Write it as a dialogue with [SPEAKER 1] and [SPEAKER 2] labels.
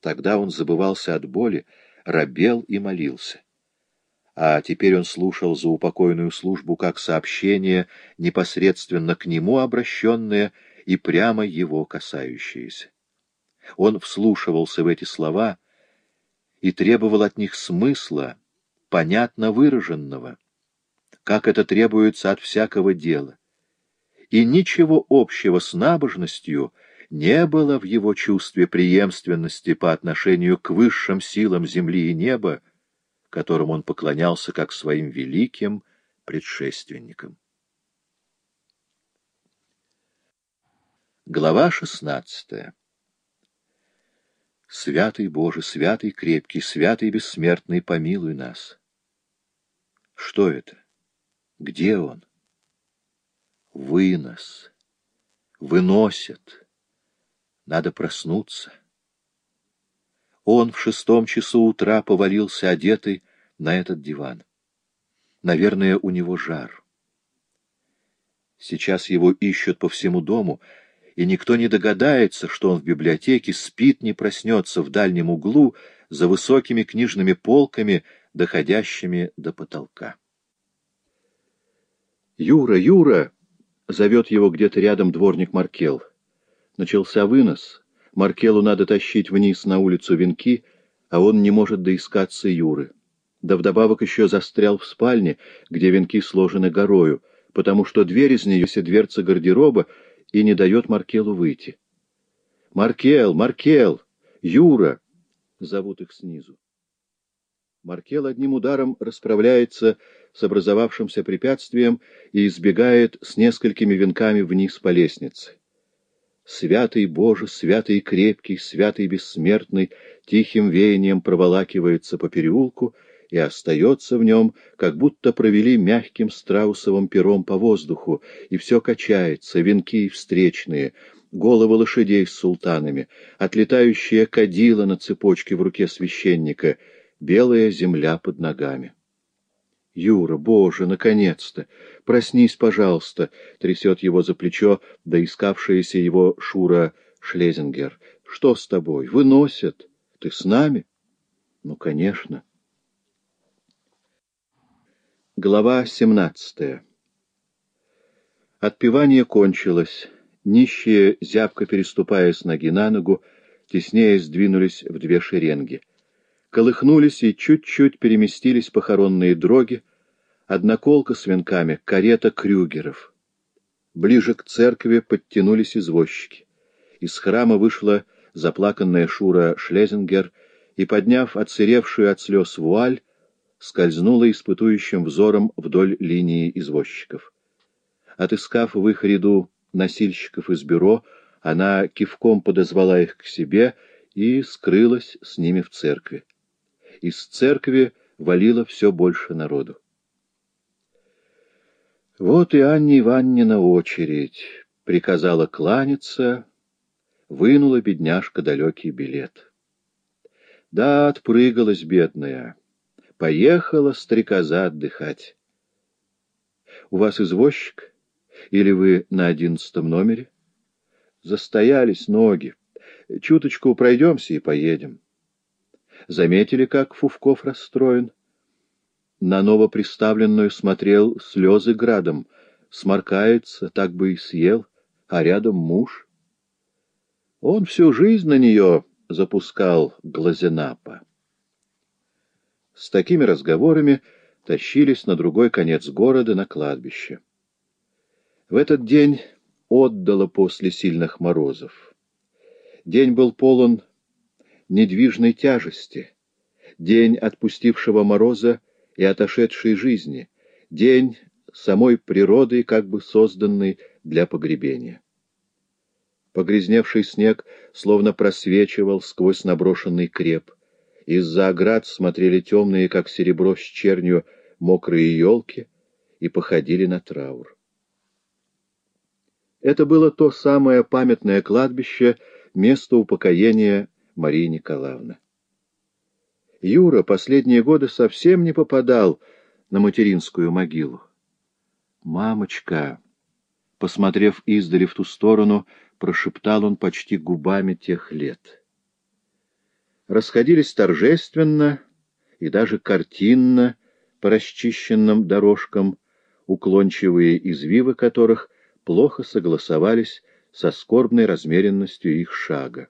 [SPEAKER 1] Тогда он забывался от боли, робел и молился. А теперь он слушал за упокойную службу как сообщение, непосредственно к нему обращенное и прямо его касающееся. Он вслушивался в эти слова и требовал от них смысла, понятно выраженного, как это требуется от всякого дела. И ничего общего с набожностью не было в его чувстве преемственности по отношению к высшим силам земли и неба, которым он поклонялся как своим великим предшественникам. Глава шестнадцатая Святый Боже, святый крепкий, святый бессмертный, помилуй нас. Что это? Где он? Вынос. Выносят. Надо проснуться. Он в шестом часу утра повалился одетый на этот диван. Наверное, у него жар. Сейчас его ищут по всему дому — и никто не догадается, что он в библиотеке спит, не проснется в дальнем углу за высокими книжными полками, доходящими до потолка. «Юра, Юра!» — зовет его где-то рядом дворник Маркел. Начался вынос. Маркелу надо тащить вниз на улицу венки, а он не может доискаться Юры. Да вдобавок еще застрял в спальне, где венки сложены горою, потому что дверь из нее, все дверца гардероба, и не дает Маркелу выйти. «Маркел! Маркел! Юра!» — зовут их снизу. Маркел одним ударом расправляется с образовавшимся препятствием и избегает с несколькими венками вниз по лестнице. Святый Боже, святый крепкий, святый бессмертный, тихим веянием проволакивается по переулку — и остается в нем, как будто провели мягким страусовым пером по воздуху, и все качается, венки встречные, головы лошадей с султанами, отлетающие кадила на цепочке в руке священника, белая земля под ногами. «Юра, Боже, наконец-то! Проснись, пожалуйста!» — трясет его за плечо доискавшаяся его Шура Шлезингер. «Что с тобой? Выносят? Ты с нами?» «Ну, конечно!» Глава 17 Отпевание кончилось. Нищие, зябко переступая с ноги на ногу, теснее сдвинулись в две шеренги. Колыхнулись и чуть-чуть переместились похоронные дроги, одноколка с венками, карета крюгеров. Ближе к церкви подтянулись извозчики. Из храма вышла заплаканная Шура Шлезингер и, подняв отсыревшую от слез вуаль, скользнула испытующим взором вдоль линии извозчиков. Отыскав в их ряду носильщиков из бюро, она кивком подозвала их к себе и скрылась с ними в церкви. Из церкви валило все больше народу. «Вот и Анне Ивановне очередь», — приказала кланяться, вынула бедняжка далекий билет. Да, отпрыгалась бедная. Поехала стрекоза отдыхать. У вас извозчик? Или вы на одиннадцатом номере? Застоялись ноги. Чуточку пройдемся и поедем. Заметили, как Фувков расстроен? На новоприставленную смотрел слезы градом. Сморкается, так бы и съел, а рядом муж. Он всю жизнь на нее запускал глазенапа. С такими разговорами тащились на другой конец города, на кладбище. В этот день отдало после сильных морозов. День был полон недвижной тяжести, день отпустившего мороза и отошедшей жизни, день самой природы, как бы созданный для погребения. Погрязневший снег словно просвечивал сквозь наброшенный креп — из-за оград смотрели темные, как серебро с чернью, мокрые елки и походили на траур. Это было то самое памятное кладбище, место упокоения Марии Николаевны. Юра последние годы совсем не попадал на материнскую могилу. «Мамочка!» Посмотрев издали в ту сторону, прошептал он почти губами тех лет — расходились торжественно и даже картинно по расчищенным дорожкам, уклончивые извивы которых плохо согласовались со скорбной размеренностью их шага.